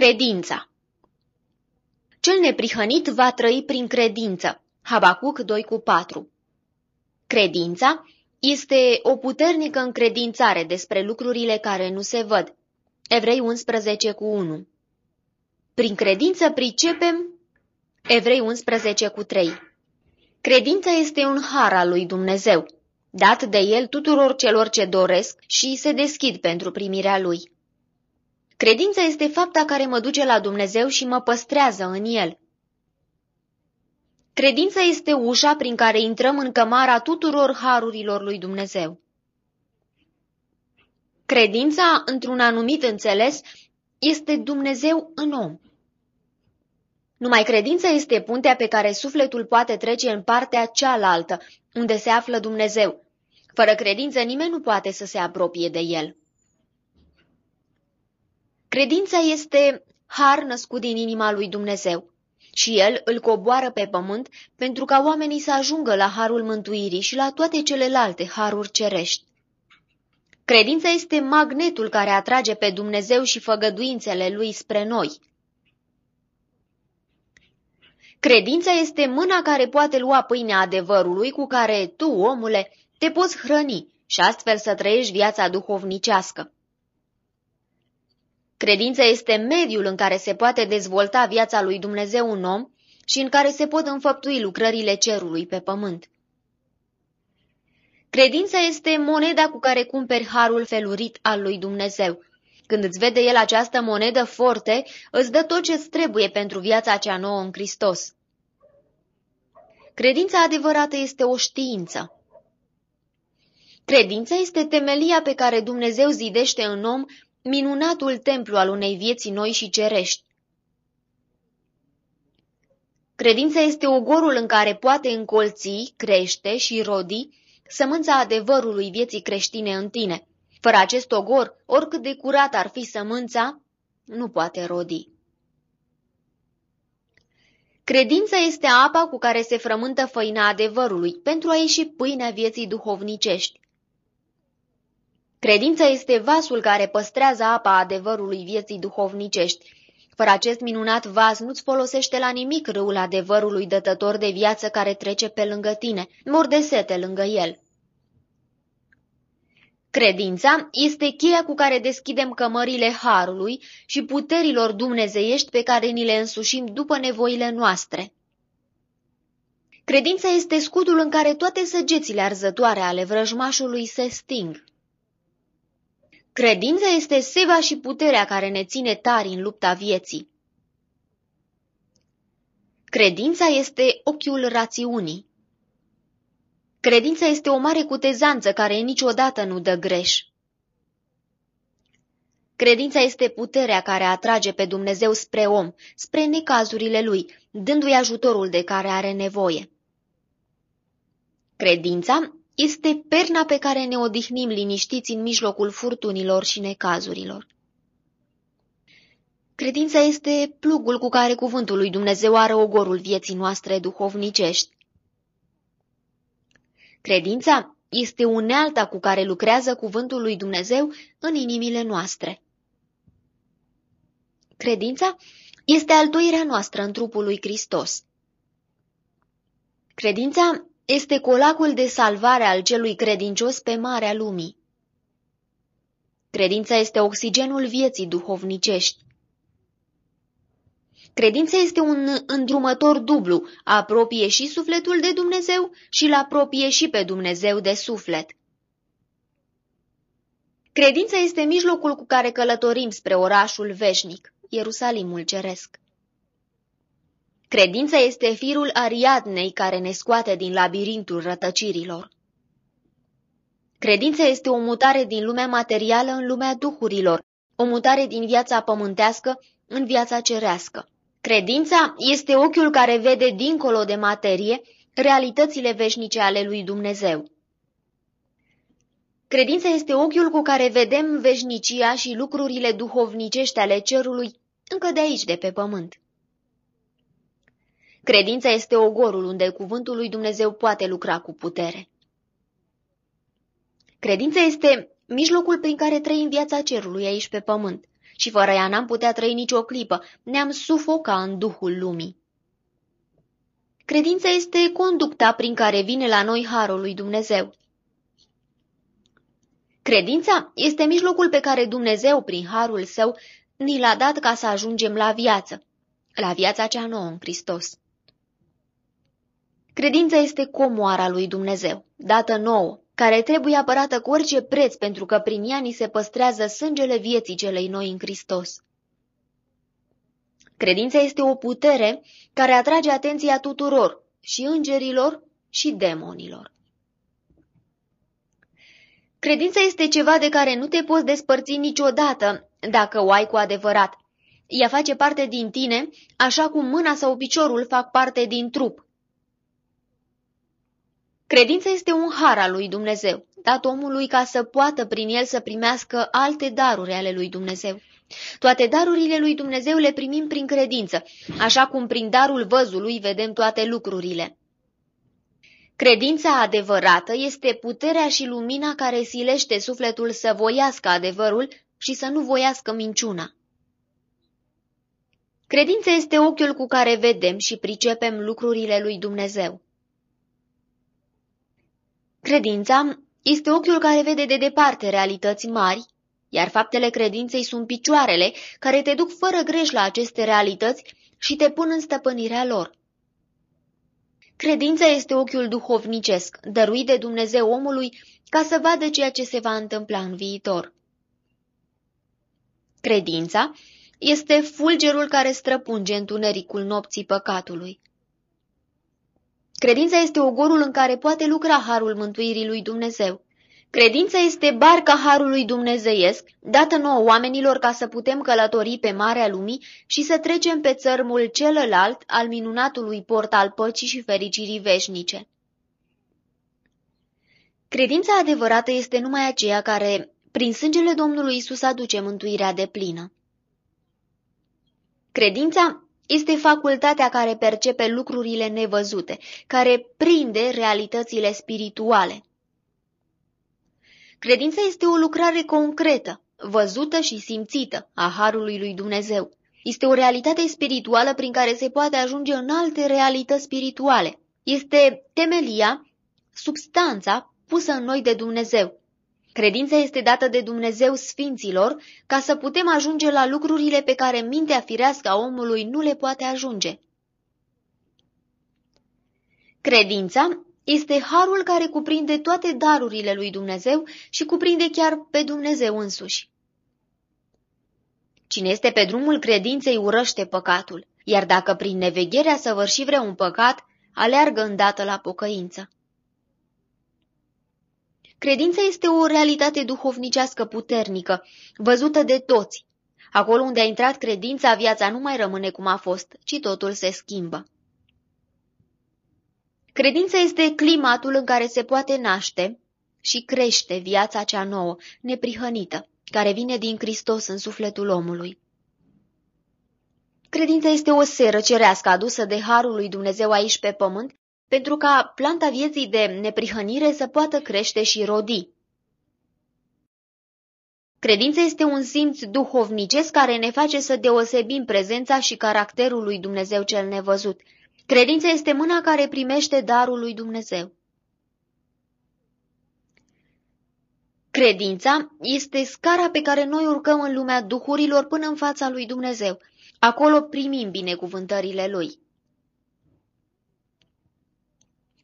Credința Cel neprihănit va trăi prin credință. Habacuc 2 cu 4 Credința este o puternică încredințare despre lucrurile care nu se văd. Evrei 11 cu 1 Prin credință pricepem Evrei 11 cu 3 Credința este un har al lui Dumnezeu, dat de el tuturor celor ce doresc și se deschid pentru primirea lui. Credința este fapta care mă duce la Dumnezeu și mă păstrează în El. Credința este ușa prin care intrăm în cămara tuturor harurilor lui Dumnezeu. Credința, într-un anumit înțeles, este Dumnezeu în om. Numai credința este puntea pe care sufletul poate trece în partea cealaltă, unde se află Dumnezeu. Fără credință nimeni nu poate să se apropie de El. Credința este har născut din inima lui Dumnezeu și el îl coboară pe pământ pentru ca oamenii să ajungă la harul mântuirii și la toate celelalte haruri cerești. Credința este magnetul care atrage pe Dumnezeu și făgăduințele lui spre noi. Credința este mâna care poate lua pâinea adevărului cu care tu, omule, te poți hrăni și astfel să trăiești viața duhovnicească. Credința este mediul în care se poate dezvolta viața lui Dumnezeu un om și în care se pot înfăptui lucrările cerului pe pământ. Credința este moneda cu care cumperi harul felurit al lui Dumnezeu. Când îți vede el această monedă forte, îți dă tot ce-ți trebuie pentru viața cea nouă în Hristos. Credința adevărată este o știință. Credința este temelia pe care Dumnezeu zidește în om minunatul templu al unei vieții noi și cerești. Credința este ogorul în care poate încolți, crește și rodi sămânța adevărului vieții creștine în tine. Fără acest ogor, oricât de curat ar fi sămânța, nu poate rodi. Credința este apa cu care se frământă făina adevărului pentru a ieși pâinea vieții duhovnicești. Credința este vasul care păstrează apa adevărului vieții duhovnicești. Fără acest minunat vas nu-ți folosește la nimic râul adevărului dătător de viață care trece pe lângă tine, mor de sete lângă el. Credința este cheia cu care deschidem cămările harului și puterilor dumnezeiești pe care ni le însușim după nevoile noastre. Credința este scutul în care toate săgețile arzătoare ale vrăjmașului se sting. Credința este seva și puterea care ne ține tari în lupta vieții. Credința este ochiul rațiunii. Credința este o mare cutezanță care niciodată nu dă greș. Credința este puterea care atrage pe Dumnezeu spre om, spre necazurile lui, dându-i ajutorul de care are nevoie. Credința este perna pe care ne odihnim liniștiți în mijlocul furtunilor și necazurilor. Credința este plugul cu care cuvântul lui Dumnezeu are ogorul vieții noastre duhovnicești. Credința este unealta cu care lucrează cuvântul lui Dumnezeu în inimile noastre. Credința este altoirea noastră în trupul lui Hristos. Credința este colacul de salvare al celui credincios pe marea lumii. Credința este oxigenul vieții duhovnicești. Credința este un îndrumător dublu, apropie și sufletul de Dumnezeu și îl apropie și pe Dumnezeu de suflet. Credința este mijlocul cu care călătorim spre orașul veșnic, Ierusalimul ceresc. Credința este firul Ariadnei care ne scoate din labirintul rătăcirilor. Credința este o mutare din lumea materială în lumea duhurilor, o mutare din viața pământească în viața cerească. Credința este ochiul care vede dincolo de materie realitățile veșnice ale lui Dumnezeu. Credința este ochiul cu care vedem veșnicia și lucrurile duhovnicești ale cerului încă de aici, de pe pământ. Credința este ogorul unde cuvântul lui Dumnezeu poate lucra cu putere. Credința este mijlocul prin care trăim viața cerului aici pe pământ și fără ea n-am putea trăi nicio clipă, ne-am sufoca în duhul lumii. Credința este conducta prin care vine la noi harul lui Dumnezeu. Credința este mijlocul pe care Dumnezeu, prin harul său, ni l-a dat ca să ajungem la viață, la viața cea nouă în Hristos. Credința este comoara lui Dumnezeu, dată nouă, care trebuie apărată cu orice preț pentru că prin ea ni se păstrează sângele vieții celei noi în Hristos. Credința este o putere care atrage atenția tuturor, și îngerilor și demonilor. Credința este ceva de care nu te poți despărți niciodată dacă o ai cu adevărat. Ea face parte din tine, așa cum mâna sau piciorul fac parte din trup. Credința este un har al lui Dumnezeu, dat omului ca să poată prin el să primească alte daruri ale lui Dumnezeu. Toate darurile lui Dumnezeu le primim prin credință, așa cum prin darul văzului vedem toate lucrurile. Credința adevărată este puterea și lumina care silește sufletul să voiască adevărul și să nu voiască minciuna. Credința este ochiul cu care vedem și pricepem lucrurile lui Dumnezeu. Credința este ochiul care vede de departe realități mari, iar faptele credinței sunt picioarele care te duc fără greș la aceste realități și te pun în stăpânirea lor. Credința este ochiul duhovnicesc, dăruit de Dumnezeu omului ca să vadă ceea ce se va întâmpla în viitor. Credința este fulgerul care străpunge întunericul nopții păcatului. Credința este ogorul în care poate lucra harul mântuirii lui Dumnezeu. Credința este barca harului dumnezeiesc, dată nouă oamenilor ca să putem călători pe marea lumii și să trecem pe țărmul celălalt al minunatului port al păcii și fericirii veșnice. Credința adevărată este numai aceea care, prin sângele Domnului Isus, aduce mântuirea de plină. Credința este facultatea care percepe lucrurile nevăzute, care prinde realitățile spirituale. Credința este o lucrare concretă, văzută și simțită a Harului lui Dumnezeu. Este o realitate spirituală prin care se poate ajunge în alte realități spirituale. Este temelia, substanța pusă în noi de Dumnezeu. Credința este dată de Dumnezeu sfinților ca să putem ajunge la lucrurile pe care mintea firească a omului nu le poate ajunge. Credința este harul care cuprinde toate darurile lui Dumnezeu și cuprinde chiar pe Dumnezeu însuși. Cine este pe drumul credinței urăște păcatul, iar dacă prin nevegherea săvârși vreun păcat, aleargă îndată la pocăință. Credința este o realitate duhovnicească puternică, văzută de toți. Acolo unde a intrat credința, viața nu mai rămâne cum a fost, ci totul se schimbă. Credința este climatul în care se poate naște și crește viața cea nouă, neprihănită, care vine din Hristos în sufletul omului. Credința este o seră cerească adusă de Harul lui Dumnezeu aici pe pământ, pentru ca planta vieții de neprihănire să poată crește și rodi. Credința este un simț duhovnicesc care ne face să deosebim prezența și caracterul lui Dumnezeu cel nevăzut, Credința este mâna care primește darul lui Dumnezeu. Credința este scara pe care noi urcăm în lumea duhurilor până în fața lui Dumnezeu. Acolo primim binecuvântările lui.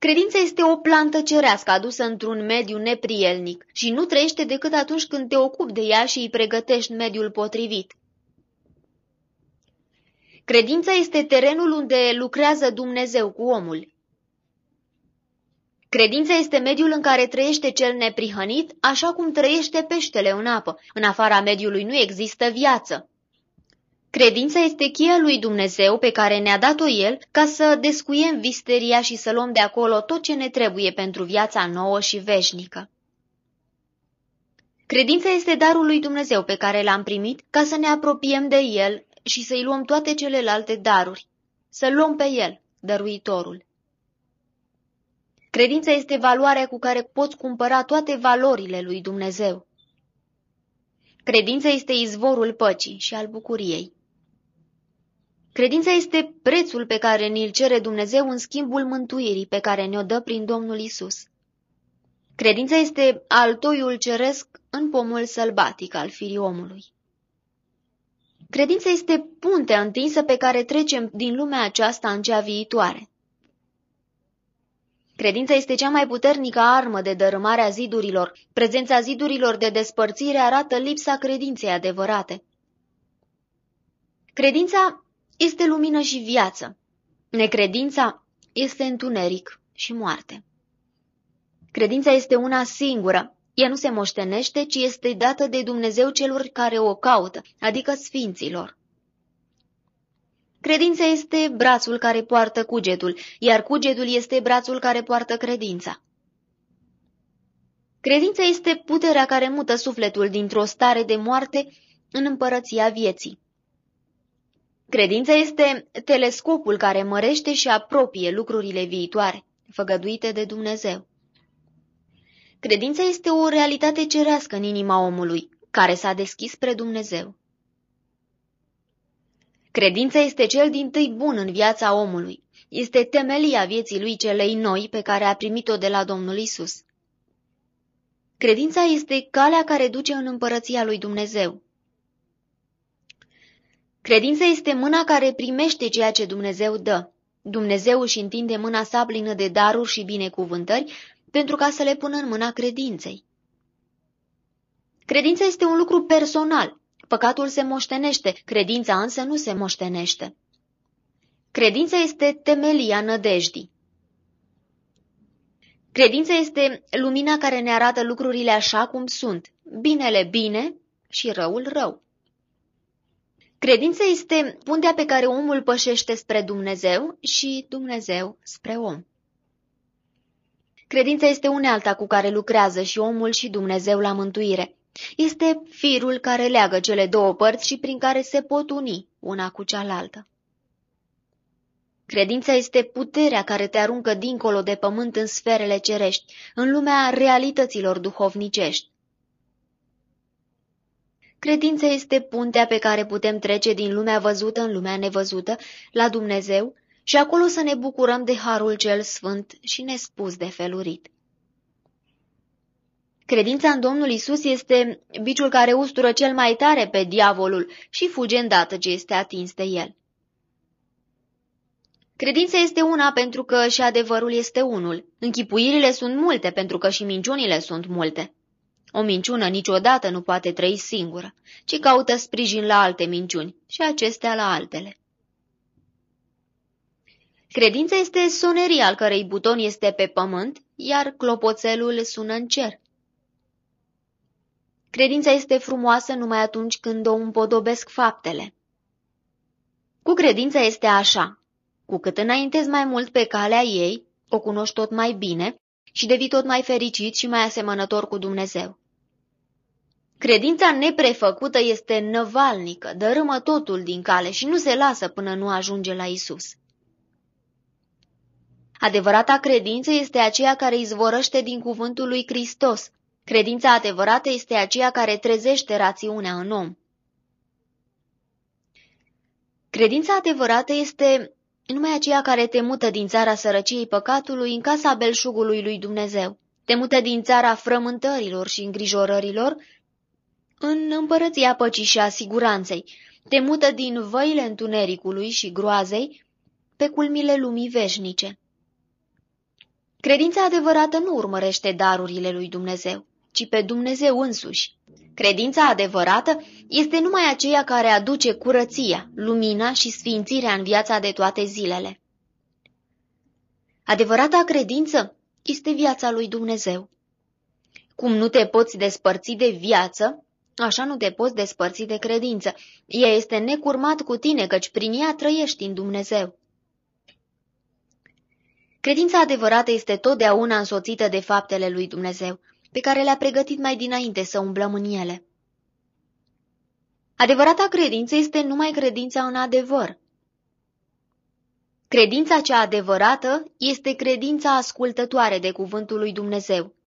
Credința este o plantă cerească adusă într-un mediu neprielnic și nu trăiește decât atunci când te ocupi de ea și îi pregătești mediul potrivit. Credința este terenul unde lucrează Dumnezeu cu omul. Credința este mediul în care trăiește cel neprihănit, așa cum trăiește peștele în apă. În afara mediului nu există viață. Credința este cheia lui Dumnezeu pe care ne-a dat-o El ca să descuiem visteria și să luăm de acolo tot ce ne trebuie pentru viața nouă și veșnică. Credința este darul lui Dumnezeu pe care l-am primit ca să ne apropiem de El și să-i luăm toate celelalte daruri, să luăm pe el, dăruitorul. Credința este valoarea cu care poți cumpăra toate valorile lui Dumnezeu. Credința este izvorul păcii și al bucuriei. Credința este prețul pe care ni-l cere Dumnezeu în schimbul mântuirii pe care ne-o dă prin Domnul Isus. Credința este altoiul ceresc în pomul sălbatic al firii omului. Credința este puntea întinsă pe care trecem din lumea aceasta în cea viitoare. Credința este cea mai puternică armă de dărâmare a zidurilor. Prezența zidurilor de despărțire arată lipsa credinței adevărate. Credința este lumină și viață. Necredința este întuneric și moarte. Credința este una singură. Ea nu se moștenește, ci este dată de Dumnezeu celor care o caută, adică sfinților. Credința este brațul care poartă cugetul, iar cugetul este brațul care poartă credința. Credința este puterea care mută sufletul dintr-o stare de moarte în împărăția vieții. Credința este telescopul care mărește și apropie lucrurile viitoare, făgăduite de Dumnezeu. Credința este o realitate cerească în inima omului, care s-a deschis spre Dumnezeu. Credința este cel din tâi bun în viața omului. Este temelia vieții lui celei noi pe care a primit-o de la Domnul Isus. Credința este calea care duce în împărăția lui Dumnezeu. Credința este mâna care primește ceea ce Dumnezeu dă. Dumnezeu își întinde mâna sa plină de daruri și binecuvântări pentru ca să le pună în mâna credinței. Credința este un lucru personal. Păcatul se moștenește, credința însă nu se moștenește. Credința este temelia nădejdii. Credința este lumina care ne arată lucrurile așa cum sunt, binele bine și răul rău. Credința este puntea pe care omul pășește spre Dumnezeu și Dumnezeu spre om. Credința este unealta cu care lucrează și omul și Dumnezeu la mântuire. Este firul care leagă cele două părți și prin care se pot uni una cu cealaltă. Credința este puterea care te aruncă dincolo de pământ în sferele cerești, în lumea realităților duhovnicești. Credința este puntea pe care putem trece din lumea văzută în lumea nevăzută, la Dumnezeu, și acolo să ne bucurăm de harul cel sfânt și nespus de felurit. Credința în Domnul Isus este biciul care ustură cel mai tare pe diavolul și fuge îndată ce este atins de el. Credința este una pentru că și adevărul este unul. Închipuirile sunt multe pentru că și minciunile sunt multe. O minciună niciodată nu poate trăi singură, ci caută sprijin la alte minciuni și acestea la altele. Credința este soneria al cărei buton este pe pământ, iar clopoțelul sună în cer. Credința este frumoasă numai atunci când o împodobesc faptele. Cu credința este așa. Cu cât înaintezi mai mult pe calea ei, o cunoști tot mai bine și devii tot mai fericit și mai asemănător cu Dumnezeu. Credința neprefăcută este năvalnică, dărâmă totul din cale și nu se lasă până nu ajunge la Isus. Adevărata credință este aceea care izvorăște din cuvântul lui Hristos. Credința adevărată este aceea care trezește rațiunea în om. Credința adevărată este numai aceea care te mută din țara sărăciei păcatului în casa belșugului lui Dumnezeu. Te mută din țara frământărilor și îngrijorărilor în împărăția păcii și a siguranței. Te mută din văile întunericului și groazei pe culmile lumii veșnice. Credința adevărată nu urmărește darurile lui Dumnezeu, ci pe Dumnezeu însuși. Credința adevărată este numai aceea care aduce curăția, lumina și sfințirea în viața de toate zilele. Adevărata credință este viața lui Dumnezeu. Cum nu te poți despărți de viață, așa nu te poți despărți de credință. Ea este necurmat cu tine, căci prin ea trăiești în Dumnezeu. Credința adevărată este totdeauna însoțită de faptele lui Dumnezeu, pe care le-a pregătit mai dinainte să umblăm în ele. Adevărata credință este numai credința în adevăr. Credința cea adevărată este credința ascultătoare de cuvântul lui Dumnezeu,